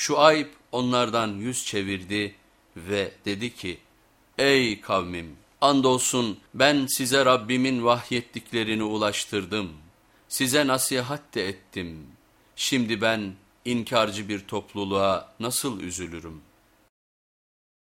Şuayb onlardan yüz çevirdi ve dedi ki, Ey kavmim! Andolsun ben size Rabbimin vahyettiklerini ulaştırdım. Size nasihat de ettim. Şimdi ben inkarcı bir topluluğa nasıl üzülürüm?''